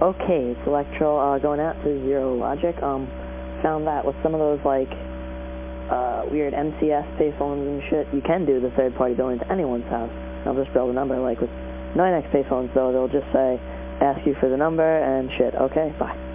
Okay, it's Electro、uh, going out to Zero Logic.、Um, found that with some of those like、uh, weird MCS payphones and shit, you can do the third-party billing to anyone's house. They'll just build a number. Like with NYNEX payphones, though, they'll just say, ask you for the number and shit. Okay, bye.